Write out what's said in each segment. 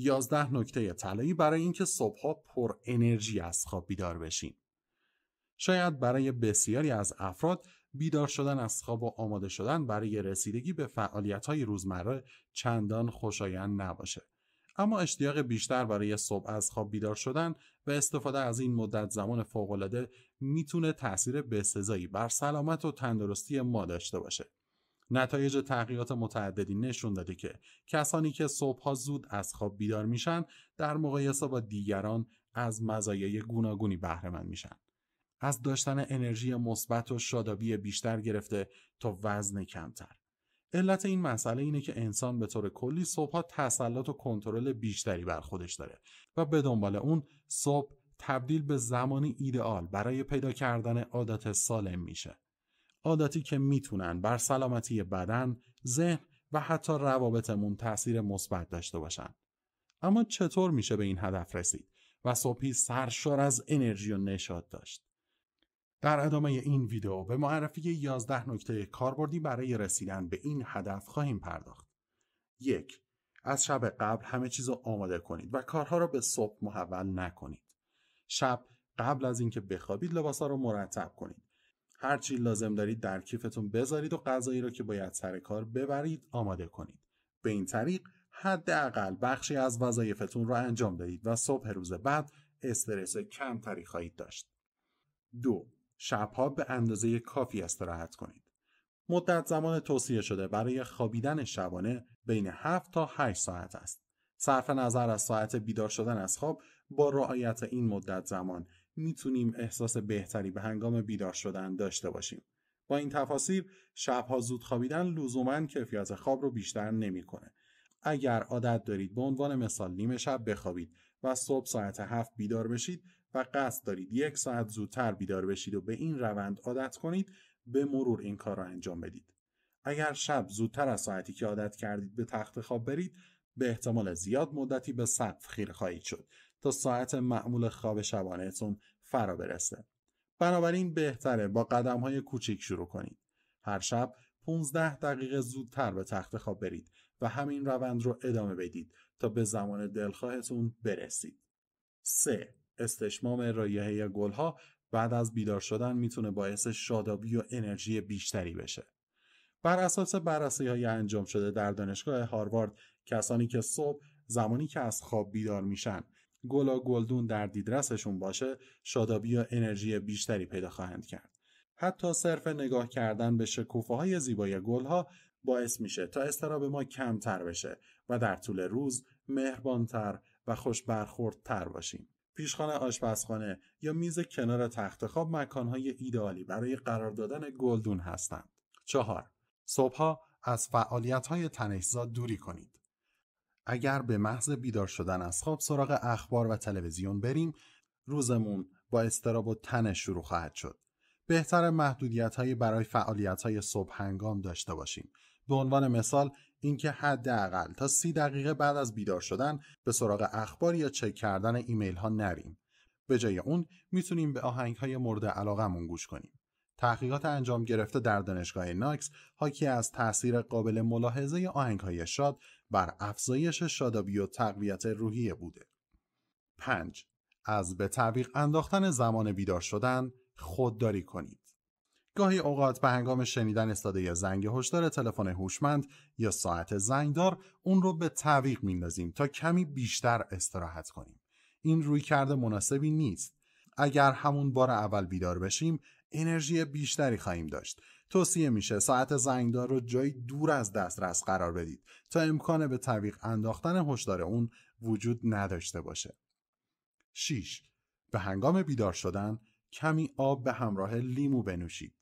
11 نکته طلایی برای اینکه صبحها پر انرژی از خواب بیدار بشین. شاید برای بسیاری از افراد بیدار شدن از خواب و آماده شدن برای رسیدگی به فعالیت های روزمره چندان خوشایند نباشه. اما اشتیاق بیشتر برای صبح از خواب بیدار شدن و استفاده از این مدت زمان فوقالعاده می‌تونه تاثیر بسزایی بر سلامت و تندرستی ما داشته باشه. نتایج تحقیقات متعددی نشون داده که کسانی که صبحها زود از خواب بیدار میشن در مقایسه با دیگران از مزایای گوناگونی بهره مند میشن. از داشتن انرژی مثبت و شادابی بیشتر گرفته تا وزن کمتر. علت این مسئله اینه که انسان به طور کلی صبحها تسلط و کنترل بیشتری بر خودش داره و به دنبال اون صبح تبدیل به زمانی ایدئال برای پیدا کردن عادت سالم میشه. عادتی که می‌تونن بر سلامتی بدن، ذهن و حتی روابطمون تاثیر مثبت داشته باشن. اما چطور میشه به این هدف رسید و صبحی سرشار از انرژی و نشاط داشت؟ در ادامه این ویدیو به معرفی 11 نکته کاربردی برای رسیدن به این هدف خواهیم پرداخت. یک از شب قبل همه چیز رو آماده کنید و کارها را به صبح محول نکنید. شب قبل از اینکه بخوابید لباسا رو مرتب کنید. هر چی لازم دارید در کیفتون بذارید و غذایی رو که باید سر کار ببرید آماده کنید. به این طریق حداقل بخشی از وظایفتون را انجام دهید و صبح روز بعد استرس کمتری خواهید داشت. دو شبها به اندازه کافی استراحت کنید. مدت زمان توصیه شده برای خوابیدن شبانه بین 7 تا 8 ساعت است. صرف نظر از ساعت بیدار شدن از خواب با رعایت این مدت زمان می‌تونیم احساس بهتری به هنگام بیدار شدن داشته باشیم. با این تفاصیل شبها زود خوابیدن لزوما کیفیت خواب رو بیشتر نمی‌کنه. اگر عادت دارید به عنوان مثال نیمه شب بخوابید و صبح ساعت هفت بیدار بشید و قصد دارید یک ساعت زودتر بیدار بشید و به این روند عادت کنید به مرور این کار را انجام بدید. اگر شب زودتر از ساعتی که عادت کردید به تخت خواب برید به احتمال زیاد مدتی به سقف خیره خواهید شد تا ساعت معمول خواب شبانهتون فرا برسه. بنابراین بهتره با قدم های کوچیک شروع کنید. هر شب 15 دقیقه زودتر به تخت خواب برید و همین روند رو ادامه بدید تا به زمان دلخواهتون برسید. 3. استشمام رایحه گلها بعد از بیدار شدن می‌تونه باعث شادابی و انرژی بیشتری بشه. بر اساس بررسی های انجام شده در دانشگاه هاروارد کسانی که صبح زمانی که از خواب بیدار میشن گلا گلدون در دیدرسشون باشه شادابی و انرژی بیشتری پیدا خواهند کرد. حتی صرف نگاه کردن به شکوفه های زیبای گلها باعث میشه تا استراب ما کمتر بشه و در طول روز مهربانتر و خوش برخوردتر باشیم. پیشخانه آشپزخانه یا میز کنار تخت خواب مکانهای ایدئالی برای قرار دادن گلدون هستند. چهار صبحها از فعالیت های تنشزا دوری کنید. اگر به محض بیدار شدن از خواب سراغ اخبار و تلویزیون بریم روزمون با استراب و تنش شروع خواهد شد. بهتر محدودیت های برای فعالیت های صبح هنگام داشته باشیم. به عنوان مثال اینکه حداقل تا سی دقیقه بعد از بیدار شدن به سراغ اخبار یا چک کردن ایمیل ها نریم. به جای اون می‌تونیم به آهنگ های مورد علاقمون گوش کنیم. تحقیقات انجام گرفته در دانشگاه ناکس حاکی از تاثیر قابل ملاحظه آهنگ های شاد بر افزایش شادابی و تقویت روحیه بوده. 5. از به تعویق انداختن زمان بیدار شدن خودداری کنید. گاهی اوقات به هنگام شنیدن صدای زنگ هشدار تلفن هوشمند یا ساعت زنگدار اون رو به تعویق میندازیم تا کمی بیشتر استراحت کنیم. این روی کرده مناسبی نیست. اگر همون بار اول بیدار بشیم انرژی بیشتری خواهیم داشت. توصیه میشه ساعت زنگدار رو جایی دور از دسترس قرار بدید تا امکان به تعویق انداختن هشدار اون وجود نداشته باشه. 6. به هنگام بیدار شدن کمی آب به همراه لیمو بنوشید.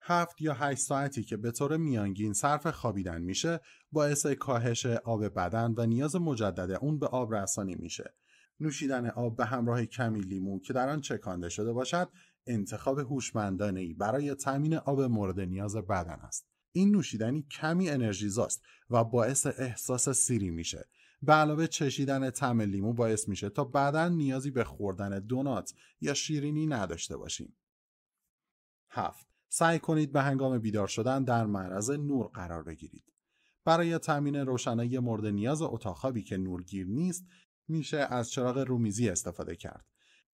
هفت یا هشت ساعتی که به طور میانگین صرف خوابیدن میشه باعث کاهش آب بدن و نیاز مجدد اون به آب رسانی میشه. نوشیدن آب به همراه کمی لیمو که در آن چکانده شده باشد انتخاب هوشمندانه ای برای تامین آب مورد نیاز بدن است. این نوشیدنی کمی انرژیزاست و باعث احساس سیری میشه. به علاوه چشیدن طعم لیمو باعث میشه تا بعدا نیازی به خوردن دونات یا شیرینی نداشته باشیم. هفت سعی کنید به هنگام بیدار شدن در معرض نور قرار بگیرید. برای تامین روشنایی مورد نیاز اتاق که نورگیر نیست میشه از چراغ رومیزی استفاده کرد.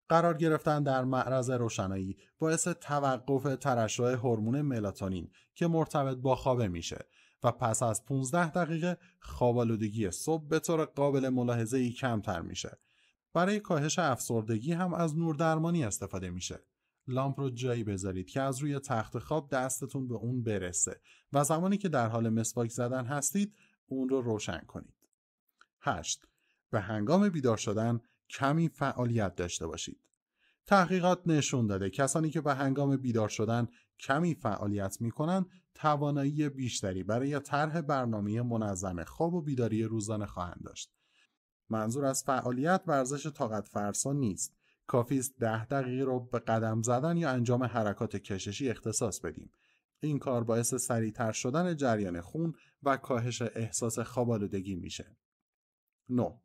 قرار گرفتن در معرض روشنایی باعث توقف ترشح هورمون ملاتونین که مرتبط با خوابه میشه و پس از 15 دقیقه خوابالودگی صبح به طور قابل ملاحظه ای کمتر میشه. برای کاهش افسردگی هم از نور درمانی استفاده میشه. لامپ رو جایی بذارید که از روی تخت خواب دستتون به اون برسه و زمانی که در حال مسواک زدن هستید اون رو روشن کنید. 8. به هنگام بیدار شدن کمی فعالیت داشته باشید. تحقیقات نشون داده کسانی که به هنگام بیدار شدن کمی فعالیت می‌کنن توانایی بیشتری برای طرح برنامه منظم خواب و بیداری روزانه خواهند داشت. منظور از فعالیت ورزش طاقت فرسا نیست. کافی است ده دقیقه رو به قدم زدن یا انجام حرکات کششی اختصاص بدیم. این کار باعث سریعتر شدن جریان خون و کاهش احساس خوابالودگی میشه. 9.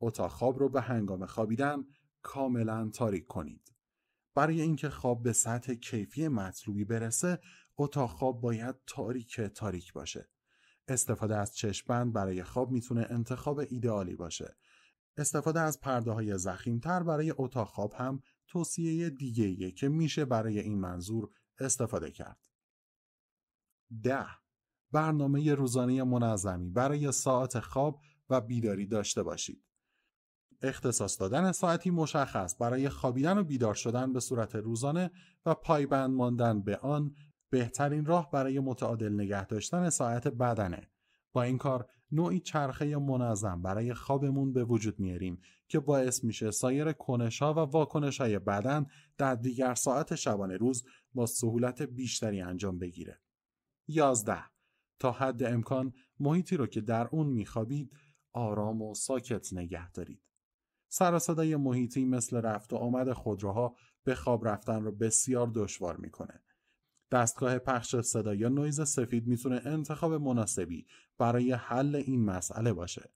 اتاق خواب رو به هنگام خوابیدن کاملا تاریک کنید. برای اینکه خواب به سطح کیفی مطلوبی برسه، اتاق خواب باید تاریک تاریک باشه. استفاده از چشمبند برای خواب می‌تونه انتخاب ایدئالی باشه. استفاده از پرده های زخیمتر برای اتاق خواب هم توصیه دیگه که میشه برای این منظور استفاده کرد. ده برنامه روزانه منظمی برای ساعت خواب و بیداری داشته باشید. اختصاص دادن ساعتی مشخص برای خوابیدن و بیدار شدن به صورت روزانه و پایبند ماندن به آن بهترین راه برای متعادل نگه داشتن ساعت بدنه. با این کار نوعی چرخه منظم برای خوابمون به وجود میاریم که باعث میشه سایر کنش ها و واکنش های بدن در دیگر ساعت شبانه روز با سهولت بیشتری انجام بگیره. 11. تا حد امکان محیطی رو که در اون میخوابید آرام و ساکت نگه دارید. سر صدای محیطی مثل رفت و آمد خودروها به خواب رفتن رو بسیار دشوار می‌کنه. دستگاه پخش صدا یا نویز سفید می‌تونه انتخاب مناسبی برای حل این مسئله باشه.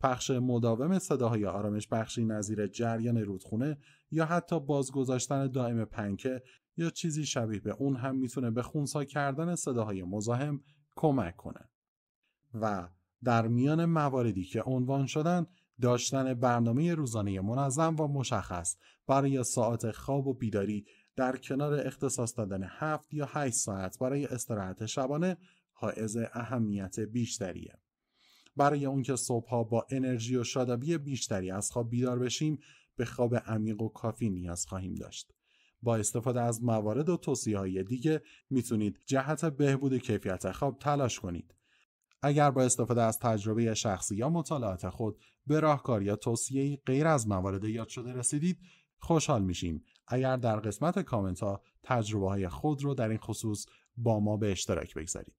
پخش مداوم صداهای آرامش بخشی نظیر جریان رودخونه یا حتی بازگذاشتن دائم پنکه یا چیزی شبیه به اون هم می‌تونه به خونسا کردن صداهای مزاحم کمک کنه. و در میان مواردی که عنوان شدن داشتن برنامه روزانه منظم و مشخص برای ساعت خواب و بیداری در کنار اختصاص دادن هفت یا هشت ساعت برای استراحت شبانه حائز اهمیت بیشتریه. برای اون که صبحها با انرژی و شادابی بیشتری از خواب بیدار بشیم به خواب عمیق و کافی نیاز خواهیم داشت. با استفاده از موارد و توصیه های دیگه می‌تونید جهت بهبود کیفیت خواب تلاش کنید. اگر با استفاده از تجربه شخصی یا مطالعات خود به راهکار یا توصیه غیر از موارد یاد شده رسیدید خوشحال میشیم. اگر در قسمت کامنت ها تجربه های خود رو در این خصوص با ما به اشتراک بگذارید.